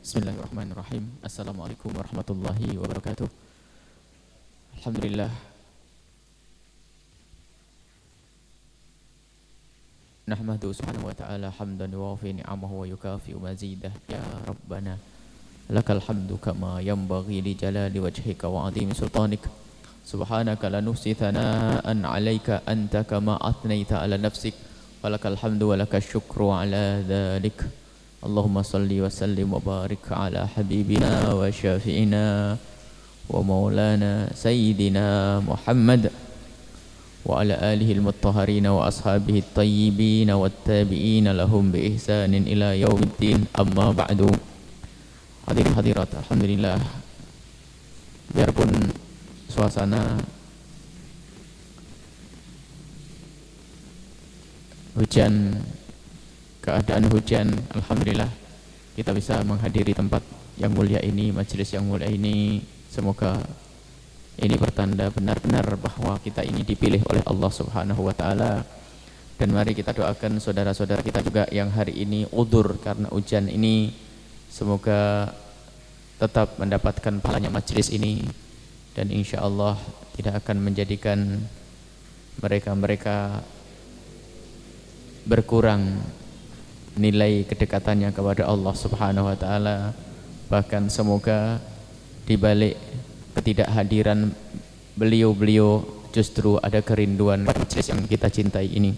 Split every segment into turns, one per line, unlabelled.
Bismillahirrahmanirrahim. Assalamualaikum warahmatullahi wabarakatuh. Alhamdulillah. Nahmadu subhanahu wa ta'ala hamdan yuwafi ni'amahu wa yukafi mazidah ya Rabbana. Lakal hamdu kama yanbaghi li jalali wajhika wa azimi sultanik. Subhanaka la nuhsi thana'an 'alaika anta kama atnaita 'ala nafsik. Walakal hamdu wa lakal syukru 'ala dhalik. اللهم صل وسلم وبارك على حبيبنا وشافعنا ومولانا سيدنا محمد وعلى آله المطهرين وأصحابه الطيبين والتابعين لهم بإحسان إلى يوم الدين. أما بعد حضر الحمد لله biarpun suasana hujan keadaan hujan Alhamdulillah kita bisa menghadiri tempat yang mulia ini majelis yang mulia ini. Semoga ini bertanda benar-benar bahwa kita ini dipilih oleh Allah subhanahu wa ta'ala. Dan mari kita doakan saudara-saudara kita juga yang hari ini udur karena hujan ini. Semoga tetap mendapatkan pahalanya majelis ini. Dan insya Allah tidak akan menjadikan mereka-mereka berkurang nilai kedekatannya kepada Allah Subhanahu wa taala. Bahkan semoga di balik ketidakhadiran beliau-beliau justru ada kerinduan majelis yang kita cintai ini.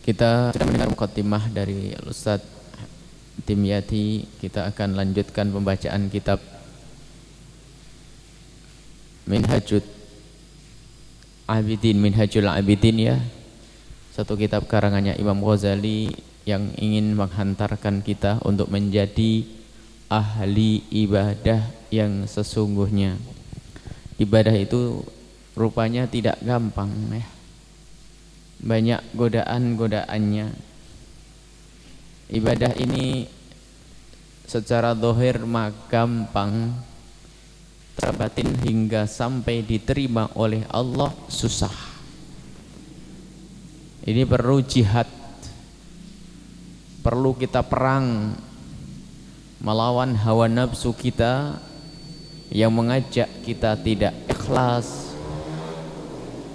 Kita sudah mendengar mukadimah dari Ustaz Timyati kita akan lanjutkan pembacaan kitab Minhajud Abidin Minhajul Abidin ya. Satu kitab karangannya Imam Ghazali yang ingin menghantarkan kita untuk menjadi ahli ibadah yang sesungguhnya. Ibadah itu rupanya tidak gampang ya. Banyak godaan-godaannya. Ibadah ini secara dohir mah gampang terbatin hingga sampai diterima oleh Allah susah. Ini perlu jihad perlu kita perang melawan hawa nafsu kita yang mengajak kita tidak ikhlas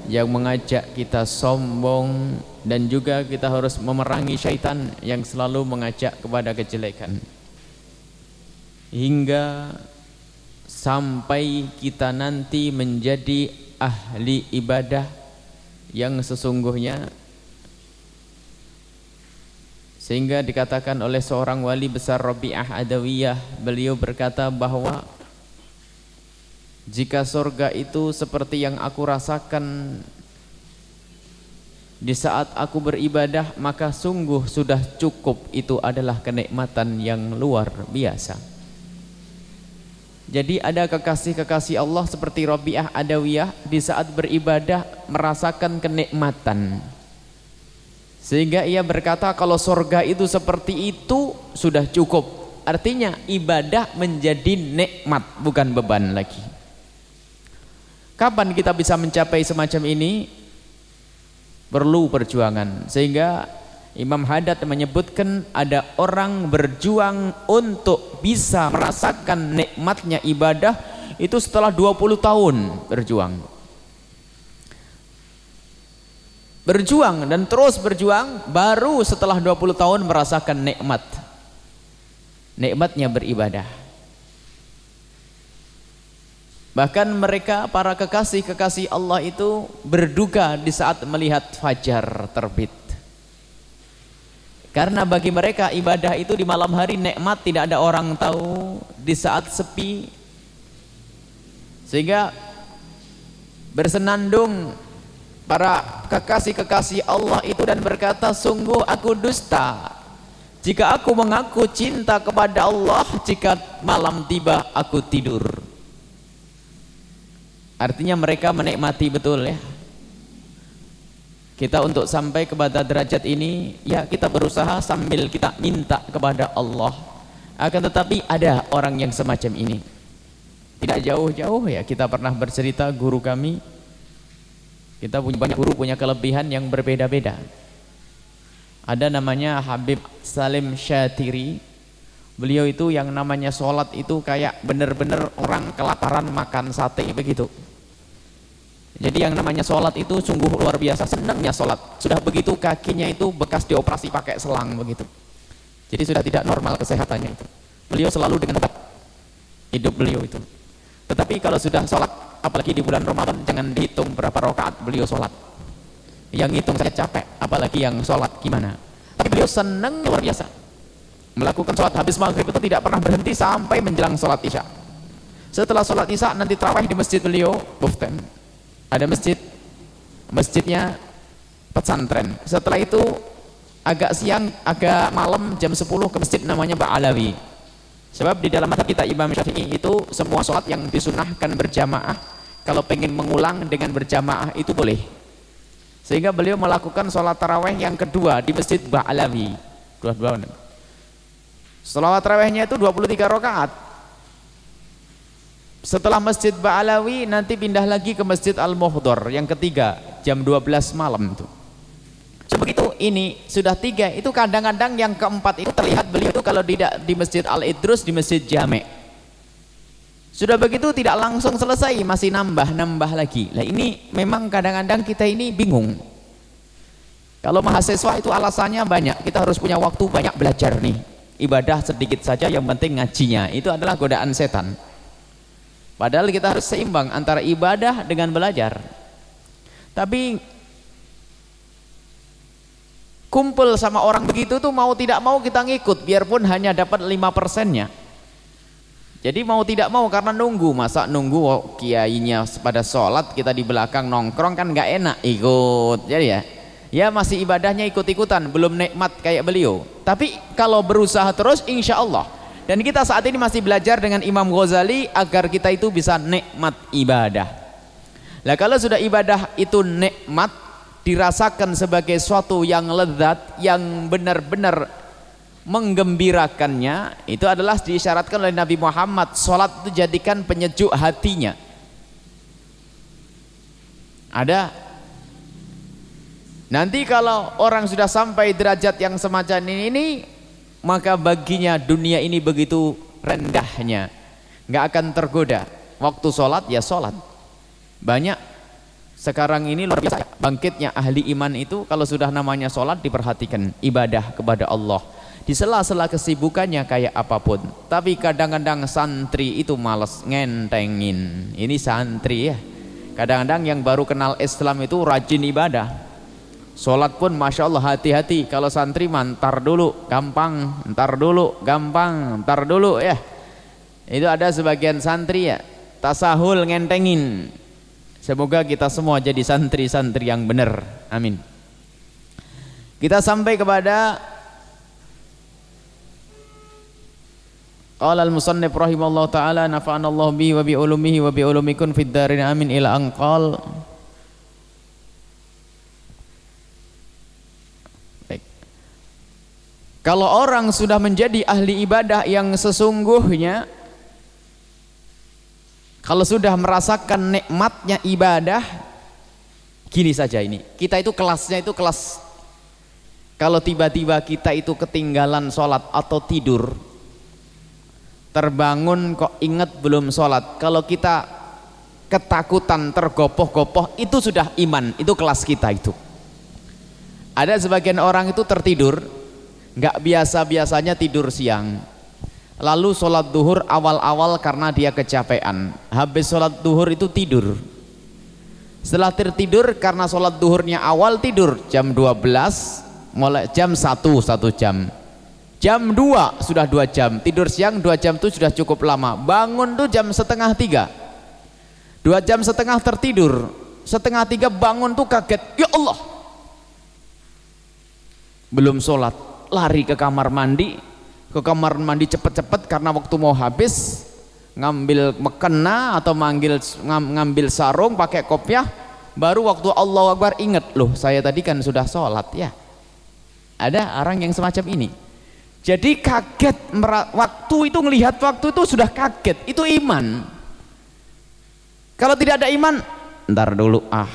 yang mengajak kita sombong dan juga kita harus memerangi syaitan yang selalu mengajak kepada kejelekan. Hingga sampai kita nanti menjadi ahli ibadah yang sesungguhnya sehingga dikatakan oleh seorang wali besar Rabi'ah Adawiyah, beliau berkata bahwa jika surga itu seperti yang aku rasakan di saat aku beribadah, maka sungguh sudah cukup itu adalah kenikmatan yang luar biasa. Jadi ada kekasih-kekasih Allah seperti Rabi'ah Adawiyah di saat beribadah merasakan kenikmatan. Sehingga ia berkata kalau surga itu seperti itu sudah cukup. Artinya ibadah menjadi nikmat bukan beban lagi. Kapan kita bisa mencapai semacam ini? Perlu perjuangan. Sehingga Imam Haddad menyebutkan ada orang berjuang untuk bisa merasakan nikmatnya ibadah itu setelah 20 tahun berjuang. Berjuang dan terus berjuang baru setelah 20 tahun merasakan nikmat. Nikmatnya beribadah. Bahkan mereka para kekasih-kekasih Allah itu berduka di saat melihat fajar terbit. Karena bagi mereka ibadah itu di malam hari nikmat tidak ada orang tahu di saat sepi. Sehingga bersenandung para kekasih-kekasih Allah itu dan berkata sungguh aku dusta. Jika aku mengaku cinta kepada Allah jika malam tiba aku tidur. Artinya mereka menikmati betul ya. Kita untuk sampai kepada derajat ini ya kita berusaha sambil kita minta kepada Allah. Akan tetapi ada orang yang semacam ini. Tidak jauh-jauh ya kita pernah bercerita guru kami kita punya banyak guru punya kelebihan yang berbeda-beda. Ada namanya Habib Salim Syatiri, Beliau itu yang namanya sholat itu kayak benar-benar orang kelaparan makan sate begitu. Jadi yang namanya sholat itu sungguh luar biasa senangnya sholat. Sudah begitu kakinya itu bekas dioperasi pakai selang begitu. Jadi sudah tidak normal kesehatannya itu. Beliau selalu dengan hidup beliau itu. Tetapi kalau sudah sholat, apalagi di bulan Ramadan, jangan dihitung berapa rakaat beliau sholat. Yang hitung saya capek, apalagi yang sholat gimana. Tapi beliau senang luar biasa. Melakukan sholat habis maghrib itu tidak pernah berhenti sampai menjelang sholat isya. Setelah sholat isya nanti terawih di masjid beliau buften ada masjid masjidnya pesantren. Setelah itu agak siang agak malam jam 10 ke masjid namanya Ba'alawi. Sebab di dalam mata kita Imam Syafi'i itu semua sholat yang disunahkan berjamaah kalau pengen mengulang dengan berjamaah itu boleh sehingga beliau melakukan sholat taraweh yang kedua di masjid Ba'alawi dua-dua Selawat rawehnya itu 23 rakaat. Setelah Masjid Ba'alawi nanti pindah lagi ke Masjid Al-Muhdor yang ketiga jam 12 malam itu. Begitu ini sudah tiga itu kadang-kadang yang keempat itu terlihat beliau itu kalau tidak di Masjid Al-Idrus di Masjid Jame. Sudah begitu tidak langsung selesai masih nambah-nambah lagi. Nah ini memang kadang-kadang kita ini bingung. Kalau mahasiswa itu alasannya banyak. Kita harus punya waktu banyak belajar nih ibadah sedikit saja yang penting ngajinya itu adalah godaan setan padahal kita harus seimbang antara ibadah dengan belajar tapi kumpul sama orang begitu tuh mau tidak mau kita ngikut biarpun hanya dapat lima persennya jadi mau tidak mau karena nunggu. Masa nunggu oh, kiainya pada sholat kita di belakang nongkrong kan nggak enak. Ikut jadi ya. Ya masih ibadahnya ikut-ikutan belum nikmat kayak beliau. Tapi kalau berusaha terus insya Allah. Dan kita saat ini masih belajar dengan Imam Ghazali agar kita itu bisa nikmat ibadah. Lah kalau sudah ibadah itu nikmat dirasakan sebagai suatu yang lezat yang benar-benar menggembirakannya itu adalah diisyaratkan oleh Nabi Muhammad sholat itu jadikan penyejuk hatinya ada Nanti kalau orang sudah sampai derajat yang semacam ini, ini maka baginya dunia ini begitu rendahnya. nggak akan tergoda. Waktu sholat ya sholat. Banyak sekarang ini luar biasa bangkitnya ahli iman itu kalau sudah namanya sholat diperhatikan ibadah kepada Allah di sela-sela kesibukannya kayak apa pun. Tapi kadang-kadang santri itu males ngentengin. Ini santri ya. Kadang-kadang yang baru kenal Islam itu rajin ibadah. Sholat pun Masya Allah hati-hati. Kalau santri mantar dulu Gampang. Ntar dulu Gampang. Ntar dulu ya. Itu ada sebagian santri ya. Tasahul ngentengin. Semoga kita semua jadi santri-santri yang benar. Amin. Kita sampai kepada Qala al-musannif rahimallahu taala nafa'anallahu bihi wa bi ulumihi wa bi ulumikum fid darin amin ila anqal Kalau orang sudah menjadi ahli ibadah yang sesungguhnya kalau sudah merasakan nikmatnya ibadah gini saja ini. Kita itu kelasnya itu kelas. Kalau tiba-tiba kita itu ketinggalan sholat atau tidur terbangun kok ingat belum sholat. Kalau kita ketakutan tergopoh-gopoh itu sudah iman. Itu kelas kita itu. Ada sebagian orang itu tertidur nggak biasa-biasanya tidur siang. Lalu sholat duhur awal-awal karena dia kecapean. Habis sholat duhur itu tidur. Setelah tertidur karena sholat duhurnya awal tidur jam 12 mulai jam 1 satu jam jam 2 sudah 2 jam tidur siang 2 jam itu sudah cukup lama. Bangun tuh jam setengah 3 2 jam setengah tertidur setengah 3 bangun tuh kaget ya Allah. Belum sholat lari ke kamar mandi. Ke kamar mandi cepet-cepet karena waktu mau habis. Ngambil mekena atau manggil ngambil sarung pakai kopiah. Baru waktu Allah Akbar inget loh saya tadi kan sudah sholat ya. Ada orang yang semacam ini jadi kaget waktu itu ngelihat waktu itu sudah kaget itu iman kalau tidak ada iman ntar dulu ah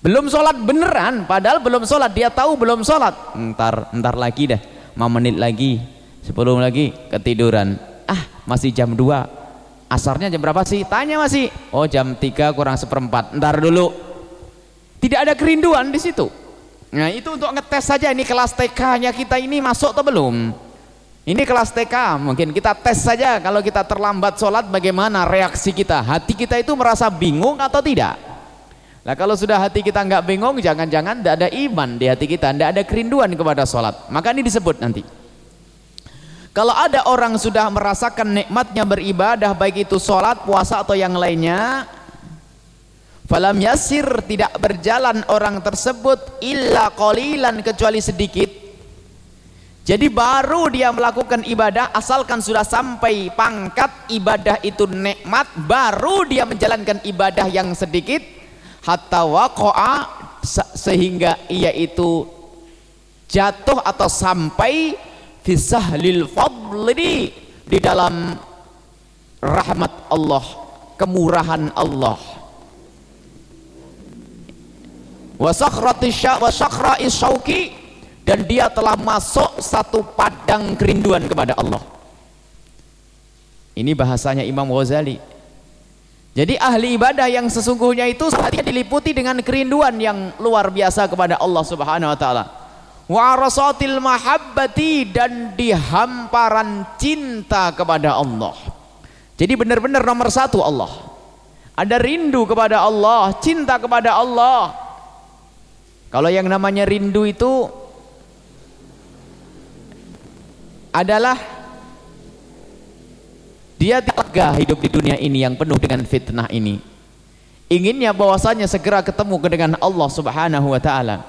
belum sholat beneran padahal belum sholat dia tahu belum sholat ntar ntar lagi dah 5 menit lagi Sepuluh lagi ketiduran. Ah, masih jam 2. Asarnya jam berapa sih? Tanya masih. Oh, jam 3 kurang seperempat. Ntar dulu. Tidak ada kerinduan di situ. Nah, itu untuk ngetes saja ini kelas TK-nya kita ini masuk atau belum? Ini kelas TK, mungkin kita tes saja kalau kita terlambat sholat bagaimana reaksi kita. Hati kita itu merasa bingung atau tidak? Nah kalau sudah hati kita nggak bingung, jangan-jangan tidak ada iman di hati kita, tidak ada kerinduan kepada sholat. Maka ini disebut nanti. Kalau ada orang sudah merasakan nikmatnya beribadah baik itu sholat, puasa atau yang lainnya Falam yasir tidak berjalan orang tersebut illa qalilan kecuali sedikit. Jadi baru dia melakukan ibadah asalkan sudah sampai pangkat ibadah itu nikmat baru dia menjalankan ibadah yang sedikit hatta waqa'a sehingga ia itu jatuh atau sampai fisahlil fadli di dalam rahmat Allah kemurahan Allah dan dia telah masuk satu padang kerinduan kepada Allah. Ini bahasanya Imam Ghazali. Jadi ahli ibadah yang sesungguhnya itu hatinya diliputi dengan kerinduan yang luar biasa kepada Allah subhanahu wa ta'ala. Wa arasatil mahabbati dan di hamparan cinta kepada Allah. Jadi benar-benar nomor satu Allah. Ada rindu kepada Allah cinta kepada Allah kalau yang namanya rindu itu adalah dia tidak hidup di dunia ini yang penuh dengan fitnah ini. Inginnya bahwasanya segera ketemu dengan Allah Subhanahu wa taala.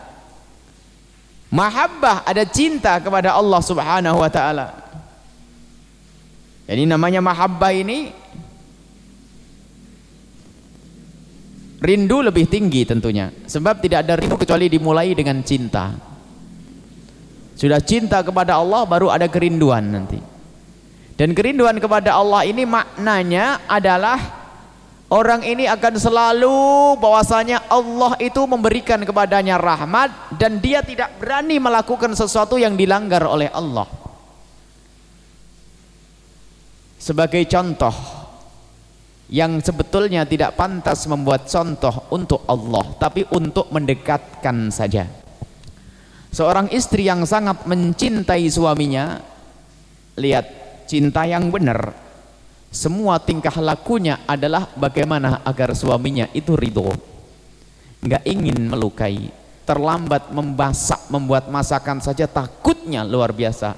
Mahabbah ada cinta kepada Allah Subhanahu wa taala. Jadi namanya mahabbah ini rindu lebih tinggi tentunya. Sebab tidak ada rindu kecuali dimulai dengan cinta. Sudah cinta kepada Allah baru ada kerinduan nanti. Dan kerinduan kepada Allah ini maknanya adalah orang ini akan selalu bahwasanya Allah itu memberikan kepadanya rahmat dan dia tidak berani melakukan sesuatu yang dilanggar oleh Allah. Sebagai contoh yang sebetulnya tidak pantas membuat contoh untuk Allah tapi untuk mendekatkan saja. Seorang istri yang sangat mencintai suaminya lihat cinta yang benar. Semua tingkah lakunya adalah bagaimana agar suaminya itu ridho. Nggak ingin melukai terlambat membasak membuat masakan saja takutnya luar biasa.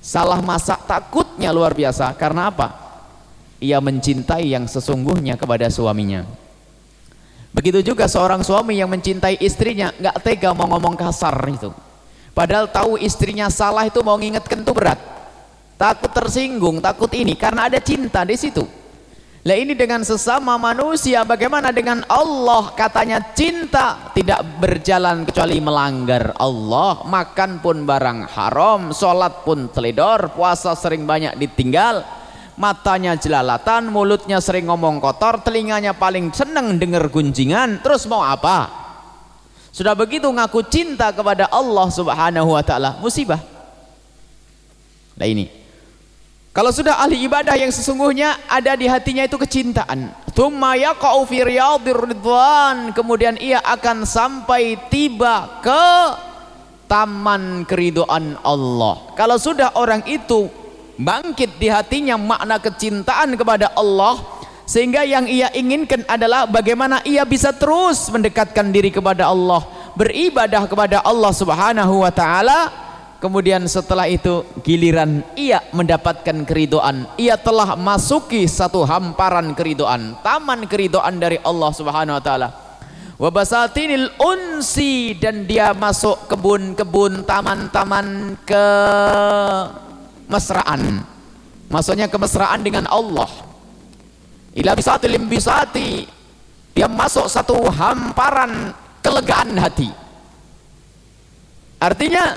Salah masak takutnya luar biasa karena apa ia mencintai yang sesungguhnya kepada suaminya. Begitu juga seorang suami yang mencintai istrinya nggak tega mau ngomong kasar itu. Padahal tahu istrinya salah itu mau ngingetkan itu berat. Takut tersinggung takut ini karena ada cinta di situ. Lah ini dengan sesama manusia bagaimana dengan Allah? Katanya cinta tidak berjalan kecuali melanggar Allah. Makan pun barang haram sholat pun teledor puasa sering banyak ditinggal matanya jelalatan, mulutnya sering ngomong kotor, telinganya paling seneng dengar gunjingan, terus mau apa? Sudah begitu ngaku cinta kepada Allah Subhanahu wa taala, musibah. Nah ini. Kalau sudah ahli ibadah yang sesungguhnya ada di hatinya itu kecintaan. Tsumma yaqa'u fi ridwan, kemudian ia akan sampai tiba ke taman keriduan Allah. Kalau sudah orang itu bangkit di hatinya makna kecintaan kepada Allah sehingga yang ia inginkan adalah bagaimana ia bisa terus mendekatkan diri kepada Allah beribadah kepada Allah subhanahu wa ta'ala. Kemudian setelah itu giliran ia mendapatkan keridoan. Ia telah masuki satu hamparan keridoan taman keridoan dari Allah subhanahu wa ta'ala. Wabasatinil unsi dan dia masuk kebun-kebun taman-taman ke mesraan maksudnya kemesraan dengan Allah. Ila bisati lim bisati dia masuk satu hamparan kelegaan hati. Artinya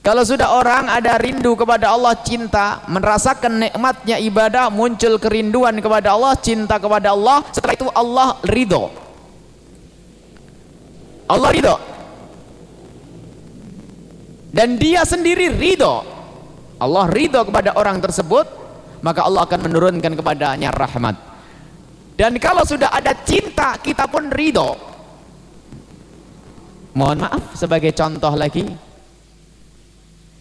kalau sudah orang ada rindu kepada Allah cinta merasakan nikmatnya ibadah muncul kerinduan kepada Allah cinta kepada Allah setelah itu Allah ridho. Allah ridho. Dan dia sendiri ridho Allah ridho kepada orang tersebut maka Allah akan menurunkan kepadanya rahmat. Dan kalau sudah ada cinta kita pun ridho. Mohon maaf sebagai contoh lagi.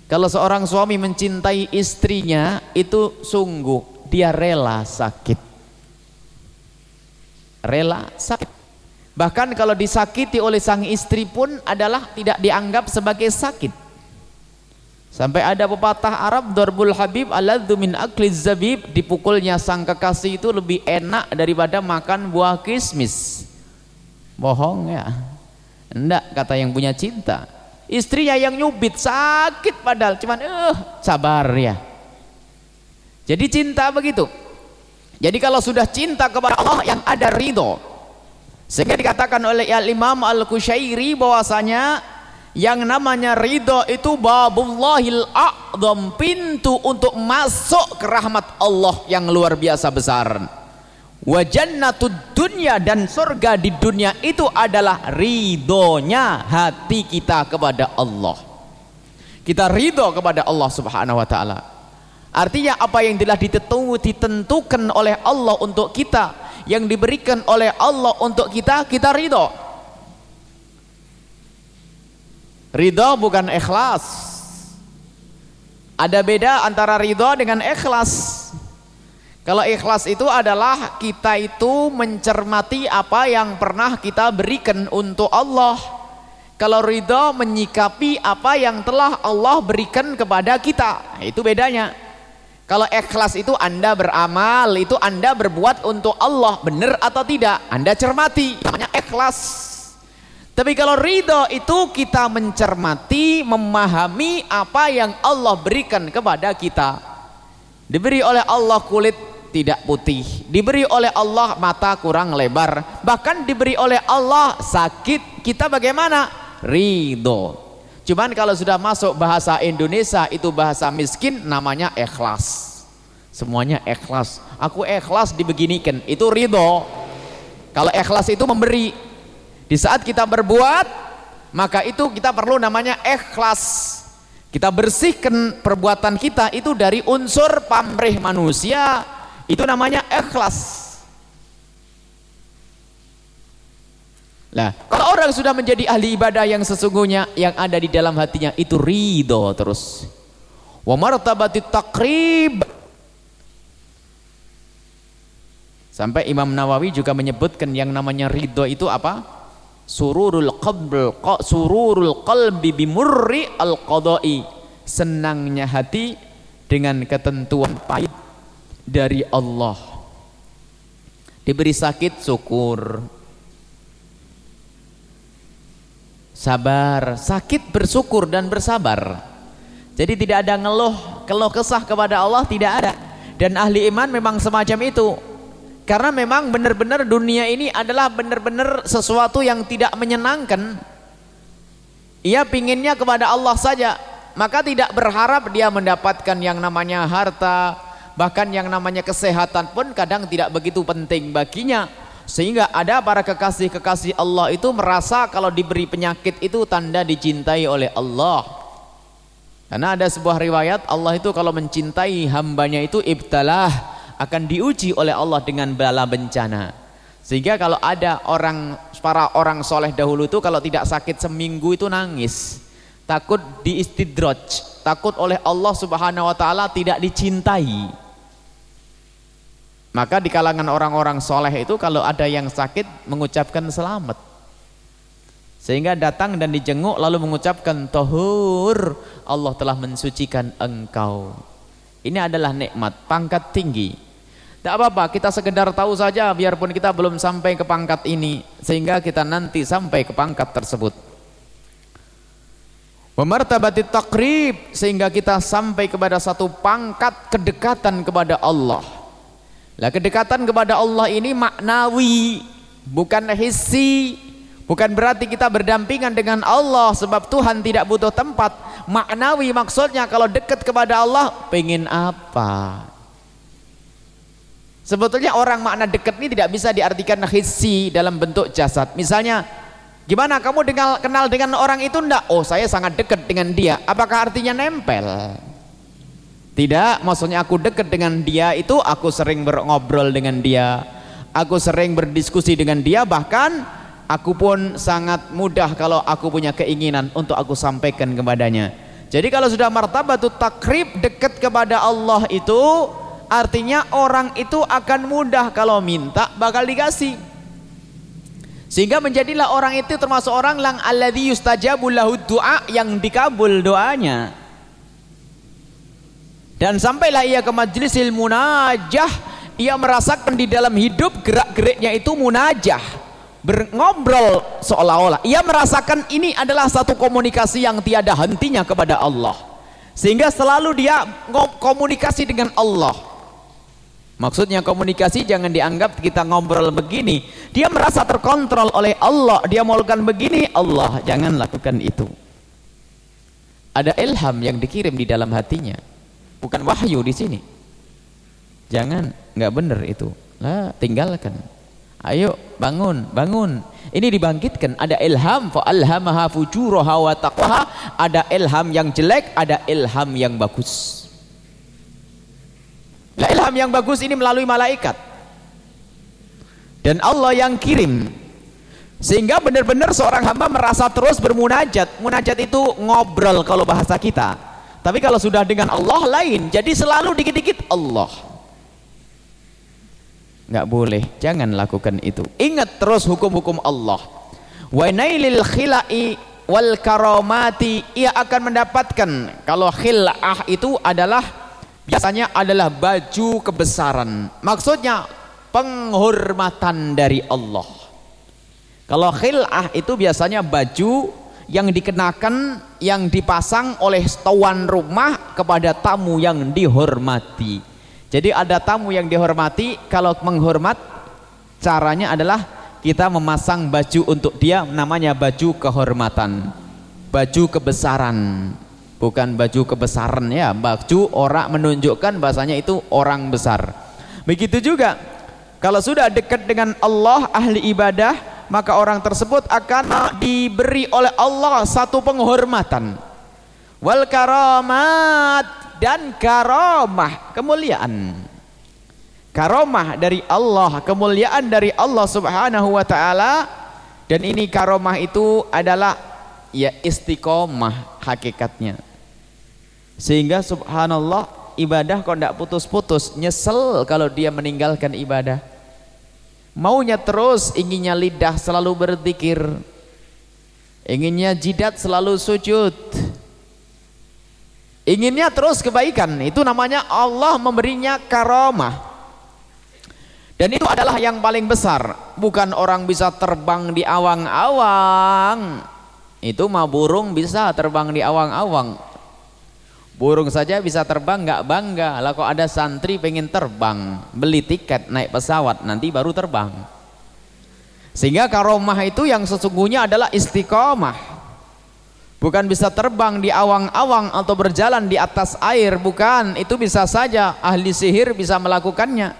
Kalau seorang suami mencintai istrinya itu sungguh dia rela sakit. Rela sakit. Bahkan kalau disakiti oleh sang istri pun adalah tidak dianggap sebagai sakit Sampai ada pepatah Arab Darbul Habib aladzu min akliz zabib dipukulnya sang kekasih itu lebih enak daripada makan buah kismis. Bohong ya. Enggak kata yang punya cinta. Istrinya yang nyubit sakit padahal cuman eh sabar ya. Jadi cinta begitu. Jadi kalau sudah cinta kepada Allah yang ada ridho. Sehingga dikatakan oleh Imam Al-Kusyairi bahwasanya yang namanya ridho itu babullahil a'zam pintu untuk masuk ke rahmat Allah yang luar biasa besar. Wa jannatud dunya dan surga di dunia itu adalah ridhonya hati kita kepada Allah. Kita ridho kepada Allah subhanahu wa ta'ala. Artinya apa yang telah ditentukan oleh Allah untuk kita yang diberikan oleh Allah untuk kita kita ridho Ridho bukan ikhlas. Ada beda antara ridho dengan ikhlas. Kalau ikhlas itu adalah kita itu mencermati apa yang pernah kita berikan untuk Allah. Kalau ridho menyikapi apa yang telah Allah berikan kepada kita. Itu bedanya. Kalau ikhlas itu Anda beramal, itu Anda berbuat untuk Allah, benar atau tidak? Anda cermati, namanya ikhlas. Tapi kalau ridho itu kita mencermati, memahami apa yang Allah berikan kepada kita. Diberi oleh Allah kulit tidak putih, diberi oleh Allah mata kurang lebar, bahkan diberi oleh Allah sakit, kita bagaimana? Ridho. Cuman kalau sudah masuk bahasa Indonesia itu bahasa miskin namanya ikhlas. Semuanya ikhlas. Aku ikhlas dibeginikan, itu ridho. Kalau ikhlas itu memberi, di saat kita berbuat, maka itu kita perlu namanya ikhlas. Kita bersihkan perbuatan kita itu dari unsur pamrih manusia, itu namanya ikhlas. Nah, kalau orang sudah menjadi ahli ibadah yang sesungguhnya yang ada di dalam hatinya itu ridho terus. Wa martabatit taqrib. Sampai Imam Nawawi juga menyebutkan yang namanya ridho itu apa? Sururul qalb sururul qalbi bimurri al qada'i senangnya hati dengan ketentuan pahit dari Allah. Diberi sakit syukur. Sabar. Sakit bersyukur dan bersabar. Jadi tidak ada ngeluh keluh kesah kepada Allah tidak ada. Dan ahli iman memang semacam itu karena memang benar-benar dunia ini adalah benar-benar sesuatu yang tidak menyenangkan. Ia pinginnya kepada Allah saja, maka tidak berharap dia mendapatkan yang namanya harta, bahkan yang namanya kesehatan pun kadang tidak begitu penting baginya. Sehingga ada para kekasih-kekasih Allah itu merasa kalau diberi penyakit itu tanda dicintai oleh Allah. Karena ada sebuah riwayat Allah itu kalau mencintai hambanya itu ibtalah akan diuji oleh Allah dengan bala bencana. Sehingga kalau ada orang para orang soleh dahulu itu kalau tidak sakit seminggu itu nangis. Takut diistidroj takut oleh Allah subhanahu wa ta'ala tidak dicintai. Maka di kalangan orang-orang soleh itu kalau ada yang sakit mengucapkan selamat. Sehingga datang dan dijenguk lalu mengucapkan tohur Allah telah mensucikan engkau. Ini adalah nikmat pangkat tinggi tidak apa-apa, kita sekedar tahu saja biarpun kita belum sampai ke pangkat ini sehingga kita nanti sampai ke pangkat tersebut. Pemartabati takrib sehingga kita sampai kepada satu pangkat kedekatan kepada Allah. Lah kedekatan kepada Allah ini maknawi, bukan hissi. Bukan berarti kita berdampingan dengan Allah sebab Tuhan tidak butuh tempat. Maknawi maksudnya kalau dekat kepada Allah pengen apa? Sebetulnya orang makna dekat ini tidak bisa diartikan hissi dalam bentuk jasad. Misalnya Gimana kamu dengar, kenal dengan orang itu ndak? Oh saya sangat dekat dengan dia. Apakah artinya nempel? Tidak, maksudnya aku dekat dengan dia itu aku sering berobrol dengan dia. Aku sering berdiskusi dengan dia bahkan aku pun sangat mudah kalau aku punya keinginan untuk aku sampaikan kepadanya. Jadi kalau sudah martabatut takrib dekat kepada Allah itu artinya orang itu akan mudah kalau minta bakal dikasih. Sehingga menjadilah orang itu termasuk orang yang alladzi yustajabu lahu du'a yang dikabul doanya. Dan sampailah ia ke majlisil munajah, ia merasakan di dalam hidup gerak-geriknya itu munajah. Berngobrol seolah-olah ia merasakan ini adalah satu komunikasi yang tiada hentinya kepada Allah. Sehingga selalu dia komunikasi dengan Allah Maksudnya komunikasi jangan dianggap kita ngobrol begini. Dia merasa terkontrol oleh Allah. Dia mau lakukan begini, Allah jangan lakukan itu. Ada ilham yang dikirim di dalam hatinya. Bukan wahyu di sini. Jangan, nggak benar itu. Lah, tinggalkan. Ayo bangun, bangun. Ini dibangkitkan. Ada ilham fa. Ada ilham yang jelek, ada ilham yang bagus. Nah, ilham yang bagus ini melalui malaikat. Dan Allah yang kirim. Sehingga benar-benar seorang hamba merasa terus bermunajat. Munajat itu ngobrol kalau bahasa kita. Tapi kalau sudah dengan Allah lain, jadi selalu dikit-dikit Allah. Nggak boleh, jangan lakukan itu. Ingat terus hukum-hukum Allah. Wa nailil khilai wal karamati ia akan mendapatkan kalau khil'ah itu adalah biasanya adalah baju kebesaran. Maksudnya penghormatan dari Allah. Kalau khil'ah itu biasanya baju yang dikenakan yang dipasang oleh tuan rumah kepada tamu yang dihormati. Jadi ada tamu yang dihormati kalau menghormat caranya adalah kita memasang baju untuk dia namanya baju kehormatan. Baju kebesaran bukan baju kebesaran ya baju orang menunjukkan bahasanya itu orang besar. Begitu juga kalau sudah dekat dengan Allah ahli ibadah maka orang tersebut akan diberi oleh Allah satu penghormatan. Wal karamat dan karamah kemuliaan. Karamah dari Allah kemuliaan dari Allah subhanahu wa ta'ala. Dan ini karamah itu adalah ya istiqomah hakikatnya sehingga subhanallah ibadah kok tidak putus-putus nyesel kalau dia meninggalkan ibadah. Maunya terus inginnya lidah selalu berzikir. Inginnya jidat selalu sujud. Inginnya terus kebaikan itu namanya Allah memberinya karamah. Dan itu adalah yang paling besar. Bukan orang bisa terbang di awang-awang. Itu mah burung bisa terbang di awang-awang Burung saja bisa terbang nggak bangga. Lah kok ada santri pengen terbang, beli tiket naik pesawat nanti baru terbang. Sehingga karomah itu yang sesungguhnya adalah istiqomah. Bukan bisa terbang di awang-awang atau berjalan di atas air, bukan. Itu bisa saja ahli sihir bisa melakukannya.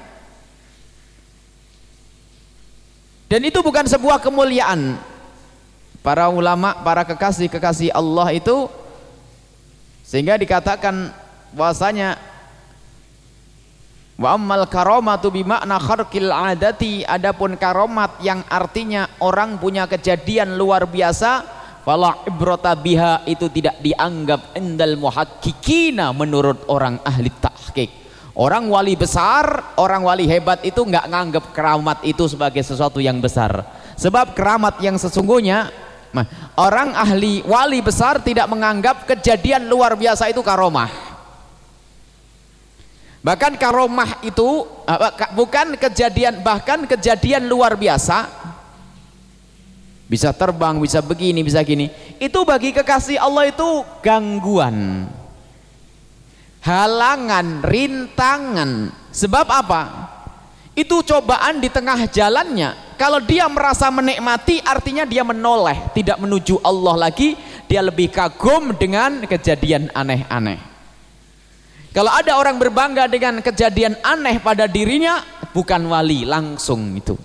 Dan itu bukan sebuah kemuliaan. Para ulama, para kekasih-kekasih Allah itu sehingga dikatakan bahwasanya wa ammal karamatu bimakna kharqil adati. Adapun karomat yang artinya orang punya kejadian luar biasa fala ibrata biha itu tidak dianggap indal muhakkikina menurut orang ahli tahqiq. Orang wali besar orang wali hebat itu enggak nganggap keramat itu sebagai sesuatu yang besar. Sebab keramat yang sesungguhnya orang ahli wali besar tidak menganggap kejadian luar biasa itu karomah. Bahkan karomah itu bukan kejadian bahkan kejadian luar biasa bisa terbang, bisa begini, bisa gini. Itu bagi kekasih Allah itu gangguan. Halangan, rintangan. Sebab apa? Itu cobaan di tengah jalannya kalau dia merasa menikmati artinya dia menoleh, tidak menuju Allah lagi, dia lebih kagum dengan kejadian aneh-aneh. Kalau ada orang berbangga dengan kejadian aneh pada dirinya, bukan wali langsung itu.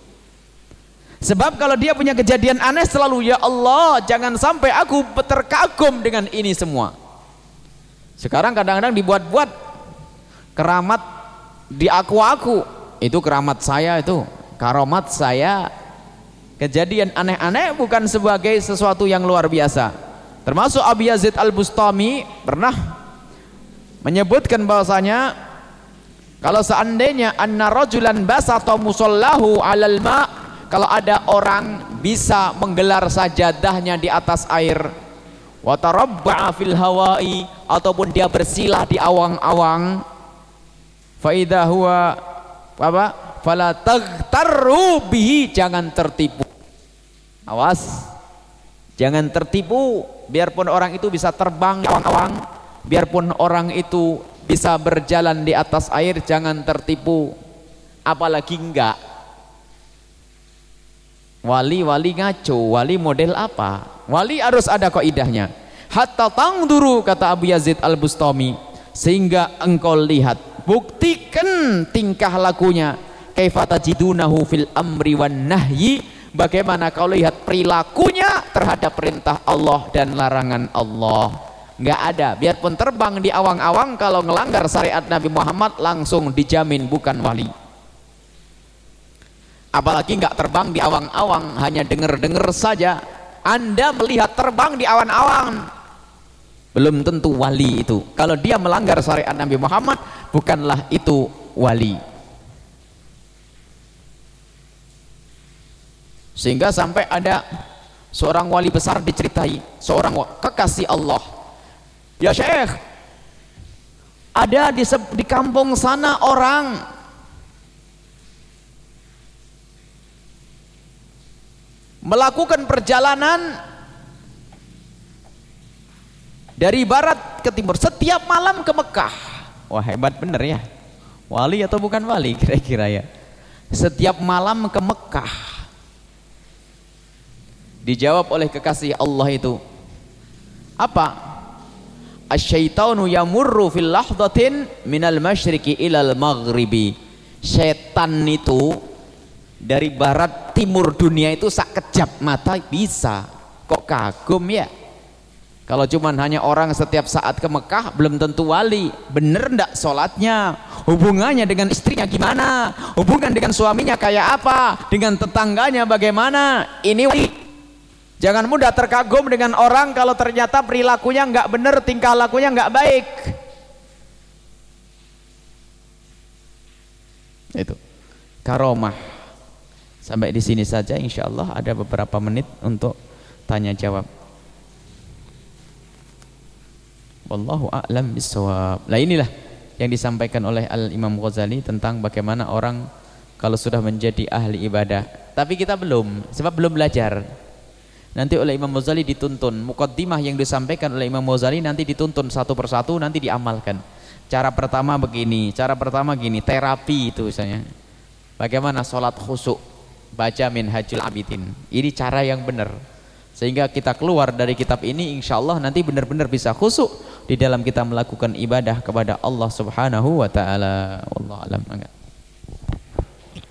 Sebab kalau dia punya kejadian aneh selalu ya Allah, jangan sampai aku terkagum dengan ini semua. Sekarang kadang-kadang dibuat-buat keramat di aku-aku. Itu keramat saya itu, karomat saya. Kejadian aneh-aneh bukan sebagai sesuatu yang luar biasa. Termasuk Abu Yazid Al-Bustami pernah menyebutkan bahwasanya kalau seandainya anna rajulan basata musallahu 'alal ma' kalau ada orang bisa menggelar sajadahnya di atas air watarabba'a fil hawai ataupun dia bersilah di awang-awang faidha huwa apa? Fala taghtarru bihi jangan tertipu. Awas. Jangan tertipu biarpun orang itu bisa terbang awang-awang biarpun orang itu bisa berjalan di atas air jangan tertipu. Apalagi enggak. Wali-wali ngaco, wali model apa? Wali harus ada kaidahnya. Hatta tangduru kata Abu Yazid Al-Bustami sehingga engkau lihat, buktikan tingkah lakunya. Kaifa tajidunahu fil amri wan nahyi? Bagaimana kau lihat perilakunya terhadap perintah Allah dan larangan Allah? Enggak ada, biarpun terbang di awang-awang kalau melanggar syariat Nabi Muhammad langsung dijamin bukan wali apalagi nggak terbang di awang-awang hanya dengar-dengar saja anda melihat terbang di awan-awan belum tentu wali itu. Kalau dia melanggar syariat Nabi Muhammad bukanlah itu wali. Sehingga sampai ada seorang wali besar diceritai seorang kekasih Allah. Ya syekh ada di, di kampung sana orang. Melakukan perjalanan dari barat ke timur setiap malam ke Mekah. Wah hebat bener ya. Wali atau bukan wali kira-kira ya? Setiap malam ke Mekah. Dijawab oleh kekasih Allah itu apa? Asyaitanu yamurru fil lahdatin minal masyriqi ilal maghribi. Setan itu dari barat timur dunia itu sak kejap mata bisa. Kok kagum ya kalau cuman hanya orang setiap saat ke Mekah belum tentu wali. Bener ndak sholatnya? Hubungannya dengan istrinya gimana? Hubungan dengan suaminya kayak apa? Dengan tetangganya bagaimana? Ini wali. Jangan mudah terkagum dengan orang kalau ternyata perilakunya nggak bener tingkah lakunya nggak baik. Itu. Karomah. Sampai di sini saja insya Allah ada beberapa menit untuk tanya jawab. Wallahu a'lam bisawab. Lah inilah yang disampaikan oleh Al Imam Ghazali tentang bagaimana orang kalau sudah menjadi ahli ibadah. Tapi kita belum, sebab belum belajar. Nanti oleh Imam Ghazali dituntun. Mukaddimah yang disampaikan oleh Imam Ghazali nanti dituntun satu persatu nanti diamalkan. Cara pertama begini, cara pertama gini, terapi itu misalnya. Bagaimana sholat khusuk baca Minhajul Abidin ini cara yang benar sehingga kita keluar dari kitab ini insya Allah nanti benar-benar bisa khusuk di dalam kita melakukan ibadah kepada Allah subhanahu wa ta'ala. Allah alam.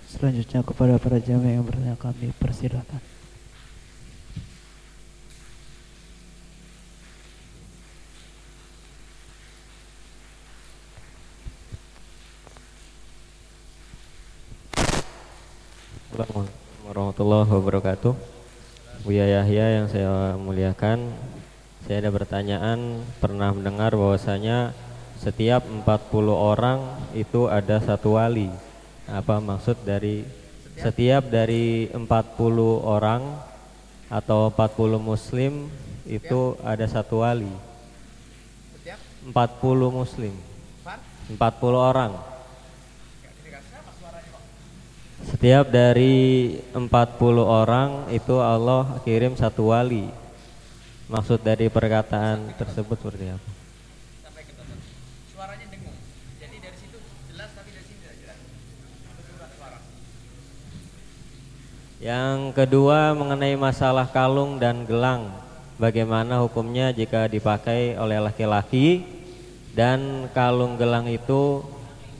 Selanjutnya kepada para jamaah yang bertanya kami persilakan.
Assalamualaikum warahmatullahi wabarakatuh. Buya Yahya yang saya muliakan Saya ada pertanyaan Pernah mendengar bahwasanya Setiap 40 orang Itu ada satu wali. Apa maksud dari Setiap dari 40 orang Atau 40 muslim Itu ada satu wali? 40 muslim. 40 orang. Setiap dari 40 orang itu Allah kirim satu wali. Maksud dari perkataan tersebut seperti apa? Suaranya dengung. Jadi dari situ jelas tapi dari sini tidak jelas. Yang kedua mengenai masalah kalung dan gelang. Bagaimana hukumnya jika dipakai oleh laki-laki dan kalung gelang itu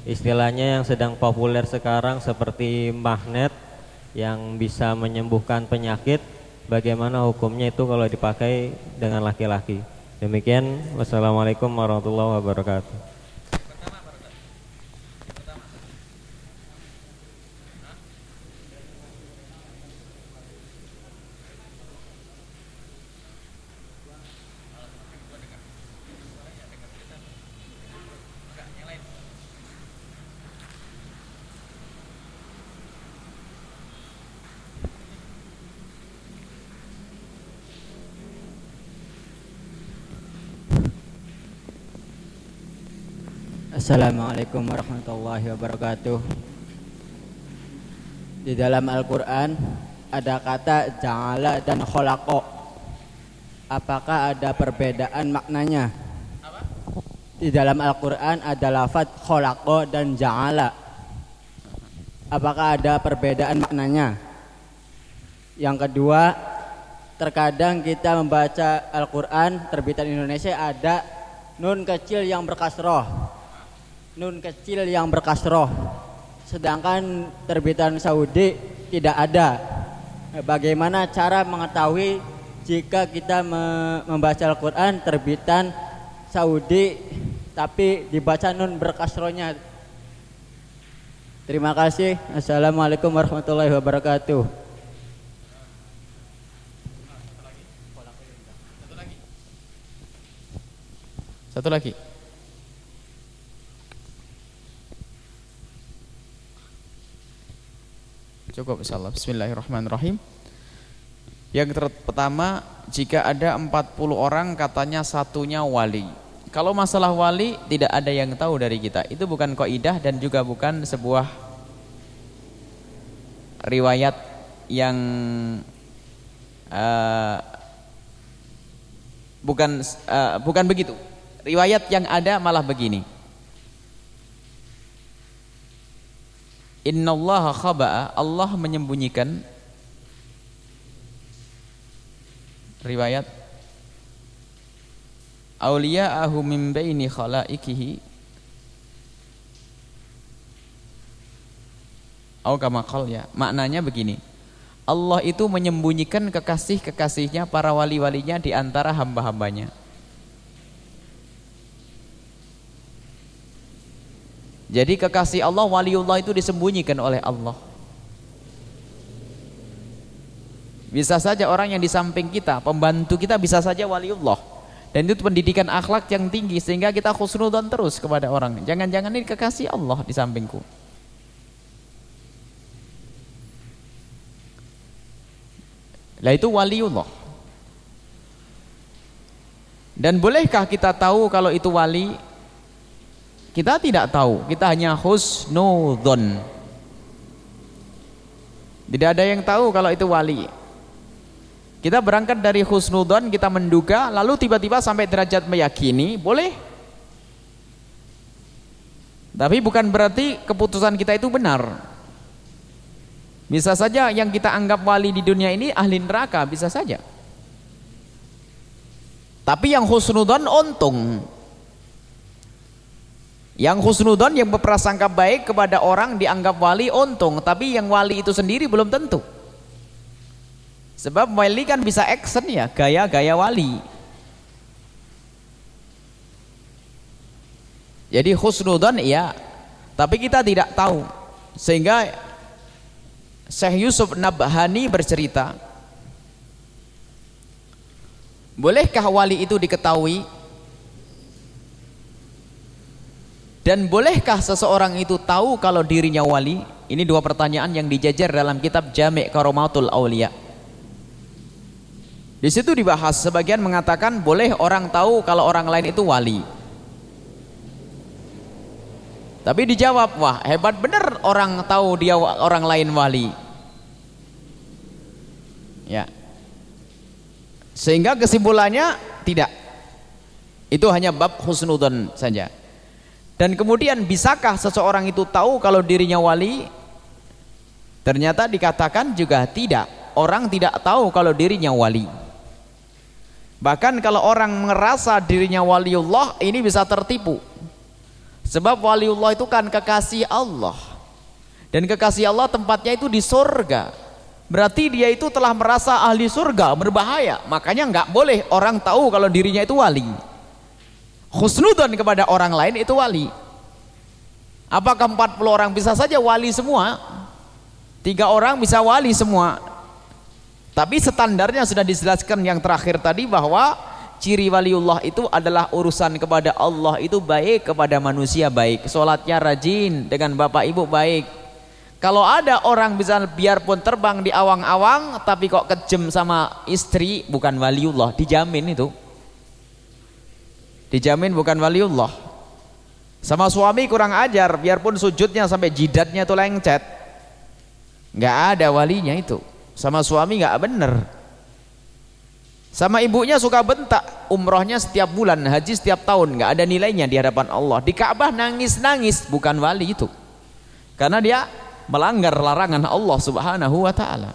istilahnya yang sedang populer sekarang seperti magnet yang bisa menyembuhkan penyakit bagaimana hukumnya itu kalau dipakai dengan laki-laki. Demikian wassalamualaikum warahmatullahi wabarakatuh
Assalamualaikum warahmatullahi wabarakatuh. Di dalam Al-Quran ada kata ja'ala dan kholako Apakah ada perbedaan maknanya? Di dalam Al-Quran ada lafad kholako dan ja'ala. Apakah ada perbedaan maknanya? Yang kedua Terkadang kita membaca Al-Quran terbitan Indonesia ada nun kecil yang berkasroh nun kecil yang berkasroh sedangkan terbitan Saudi tidak ada. Bagaimana cara mengetahui jika kita membaca Al-Quran terbitan Saudi tapi dibaca nun berkasrohnya terima kasih. Assalamualaikum warahmatullahi wabarakatuh.
Satu lagi Cukup insyaallah. Bismillahirrahmanirrahim. Yang pertama, jika ada 40 orang katanya satunya wali. Kalau masalah wali tidak ada yang tahu dari kita. Itu bukan kaidah dan juga bukan sebuah riwayat yang uh, bukan uh, bukan begitu. Riwayat yang ada malah begini. Innallaha khaba'a Allah menyembunyikan riwayat auliya'ahu min baini khalaikihi Au kama ya. Maknanya begini. Allah itu menyembunyikan kekasih-kekasihnya para wali-walinya di antara hamba-hambanya. Jadi kekasih Allah waliullah itu disembunyikan oleh Allah. Bisa saja orang yang di samping kita, pembantu kita bisa saja waliullah. Dan itu pendidikan akhlak yang tinggi sehingga kita khusnudan terus kepada orang. Jangan-jangan ini kekasih Allah di sampingku. Lah itu waliullah. Dan bolehkah kita tahu kalau itu wali kita tidak tahu, kita hanya husnudon. Tidak ada yang tahu kalau itu wali. Kita berangkat dari husnudon, kita menduga, lalu tiba-tiba sampai derajat meyakini, boleh. Tapi bukan berarti keputusan kita itu benar. Bisa saja yang kita anggap wali di dunia ini ahli neraka, bisa saja. Tapi yang husnudon untung, yang husnudon yang berprasangka baik kepada orang dianggap wali untung, tapi yang wali itu sendiri belum tentu. Sebab wali kan bisa action ya, gaya-gaya wali. Jadi husnudon iya, tapi kita tidak tahu. Sehingga Syekh Yusuf Nabhani bercerita, bolehkah wali itu diketahui Dan bolehkah seseorang itu tahu kalau dirinya wali? Ini dua pertanyaan yang dijajar dalam kitab Jami' Karomatul Aulia. Di situ dibahas sebagian mengatakan boleh orang tahu kalau orang lain itu wali. Tapi dijawab, wah hebat benar orang tahu dia orang lain wali. Ya. Sehingga kesimpulannya tidak. Itu hanya bab husnudon saja. Dan kemudian bisakah seseorang itu tahu kalau dirinya wali? Ternyata dikatakan juga tidak. Orang tidak tahu kalau dirinya wali. Bahkan kalau orang merasa dirinya waliullah ini bisa tertipu. Sebab waliullah itu kan kekasih Allah. Dan kekasih Allah tempatnya itu di surga. berarti dia itu telah merasa ahli surga berbahaya makanya nggak boleh orang tahu kalau dirinya itu wali khusnudon kepada orang lain itu wali. Apakah 40 orang bisa saja wali semua? Tiga orang bisa wali semua. Tapi standarnya sudah dijelaskan yang terakhir tadi bahwa ciri waliullah itu adalah urusan kepada Allah itu baik kepada manusia baik. Sholatnya rajin dengan bapak ibu baik. Kalau ada orang bisa biarpun terbang di awang-awang tapi kok kejem sama istri bukan waliullah dijamin itu dijamin bukan waliullah. Sama suami kurang ajar biarpun sujudnya sampai jidatnya tuh lengcet. Nggak ada walinya itu. Sama suami nggak bener. Sama ibunya suka bentak umrohnya setiap bulan haji setiap tahun nggak ada nilainya di hadapan Allah. Di Ka'bah nangis-nangis bukan wali itu. Karena dia melanggar larangan Allah subhanahu wa ta'ala.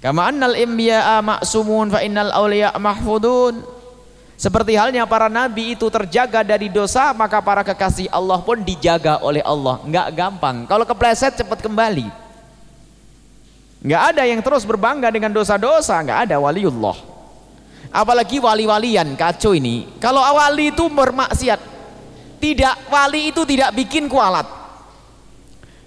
Kama annal imbiya'a ma'sumun fa awliya mahfudun seperti halnya para nabi itu terjaga dari dosa, maka para kekasih Allah pun dijaga oleh Allah. Enggak gampang. Kalau kepleset cepat kembali. Enggak ada yang terus berbangga dengan dosa-dosa, enggak ada waliullah. Apalagi wali-walian kacau ini. Kalau wali itu bermaksiat, tidak wali itu tidak bikin kualat.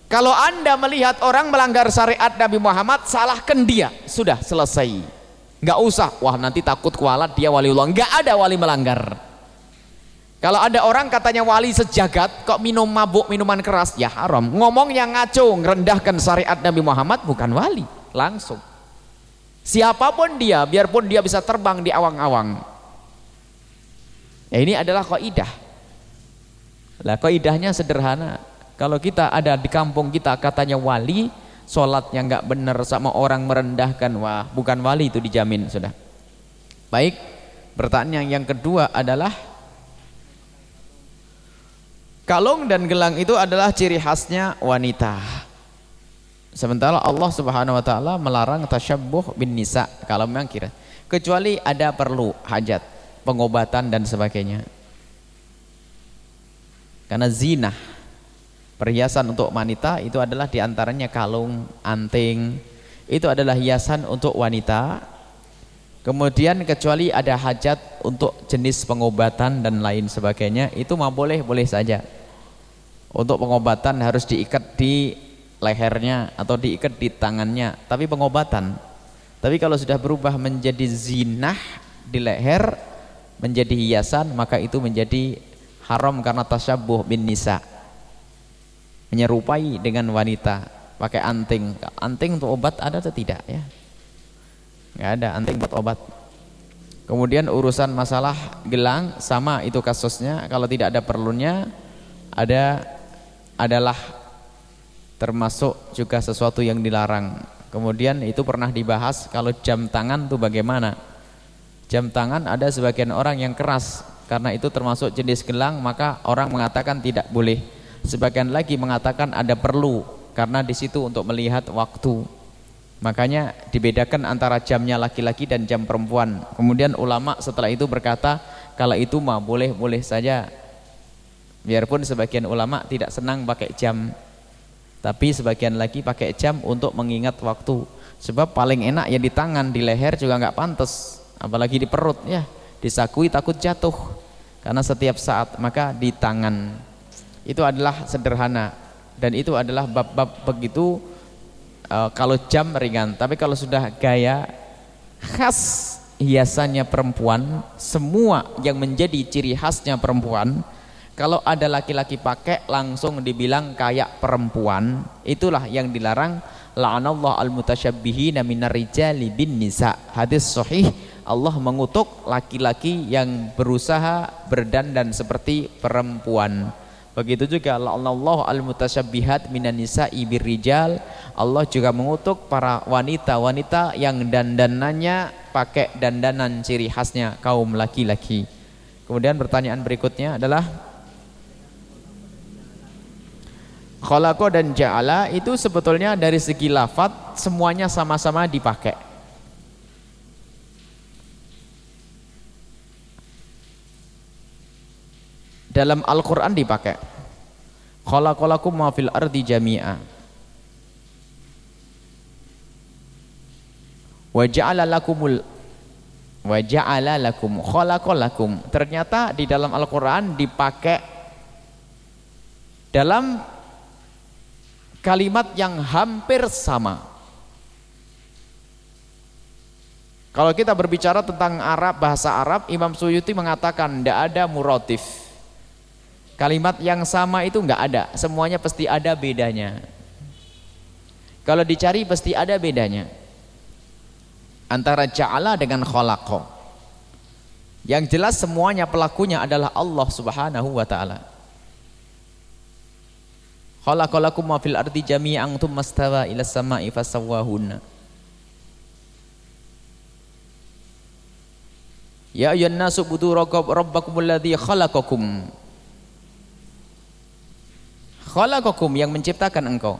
Kalau Anda melihat orang melanggar syariat Nabi Muhammad, salahkan dia. Sudah selesai nggak usah. Wah nanti takut kualat dia wali Allah nggak ada wali melanggar. Kalau ada orang katanya wali sejagat kok minum mabuk minuman keras? Ya haram. Ngomong yang ngaco ngerendahkan syariat Nabi Muhammad bukan wali. Langsung. Siapa pun dia biarpun dia bisa terbang di awang-awang. Ya ini adalah kaidah. Lah kaidahnya sederhana. Kalau kita ada di kampung kita katanya wali sholatnya nggak benar sama orang merendahkan. Wah bukan wali itu dijamin sudah. Baik pertanyaan yang kedua adalah kalung dan gelang itu adalah ciri khasnya wanita. Sementara Allah subhanahu wa ta'ala melarang tasyabbuh bin nisa kalau memang kira. Kecuali ada perlu hajat pengobatan dan sebagainya. Karena zina Perhiasan untuk wanita itu adalah di antaranya kalung, anting. Itu adalah hiasan untuk wanita. Kemudian kecuali ada hajat untuk jenis pengobatan dan lain sebagainya, itu mah boleh boleh saja. Untuk pengobatan harus diikat di lehernya atau diikat di tangannya, tapi pengobatan. Tapi kalau sudah berubah menjadi zinah di leher, menjadi hiasan, maka itu menjadi haram karena tasyabuh bin nisa menyerupai dengan wanita. Pakai anting. Anting untuk obat ada atau tidak ya? Nggak ada anting buat obat. Kemudian urusan masalah gelang sama itu kasusnya. Kalau tidak ada perlunya ada adalah termasuk juga sesuatu yang dilarang. Kemudian itu pernah dibahas kalau jam tangan tuh bagaimana? Jam tangan ada sebagian orang yang keras. Karena itu termasuk jenis gelang maka orang mengatakan tidak boleh Sebagian lagi mengatakan ada perlu karena di situ untuk melihat waktu. Makanya dibedakan antara jamnya laki-laki dan jam perempuan. Kemudian ulama setelah itu berkata, kalau itu mah boleh-boleh saja. Biarpun sebagian ulama tidak senang pakai jam. Tapi sebagian lagi pakai jam untuk mengingat waktu. Sebab paling enak ya di tangan, di leher juga nggak pantas. Apalagi di perut ya. Disakui takut jatuh. Karena setiap saat maka di tangan itu adalah sederhana. Dan itu adalah bab-bab begitu uh, kalau jam ringan. Tapi kalau sudah gaya khas hiasannya perempuan semua yang menjadi ciri khasnya perempuan kalau ada laki-laki pakai langsung dibilang kayak perempuan itulah yang dilarang. La'anallah al-mutasyabbihina minar rijali bin nisa. Hadis sahih Allah mengutuk laki-laki yang berusaha berdandan seperti perempuan Begitu juga Allah al-mutasyabbihat minan nisa'i birrijal. Allah juga mengutuk para wanita-wanita yang dandanannya pakai dandanan ciri khasnya kaum laki-laki. Kemudian pertanyaan berikutnya adalah Khalaqa dan ja'ala itu sebetulnya dari segi lafat semuanya sama-sama dipakai. Dalam Al-Quran dipakai. Khalaqalakum ma fil ardi jami'a. Wa ja'ala lakumul wa ja'ala lakum khalaqalakum. Ternyata di dalam Al-Qur'an dipakai dalam kalimat yang hampir sama. Kalau kita berbicara tentang Arab bahasa Arab Imam Suyuti mengatakan tidak ada murotif kalimat yang sama itu nggak ada semuanya pasti ada bedanya kalau dicari pasti ada bedanya antara ja'ala dengan khalaqa. Yang jelas semuanya pelakunya adalah Allah Subhanahu wa taala. Khalaqalakum ma fil ardi jami'an tsumma stawa ila samai fasawwahunna. Ya ayyuhan nasu budu rabbakumul ladzi khalaqakum. Khalaqakum yang menciptakan engkau.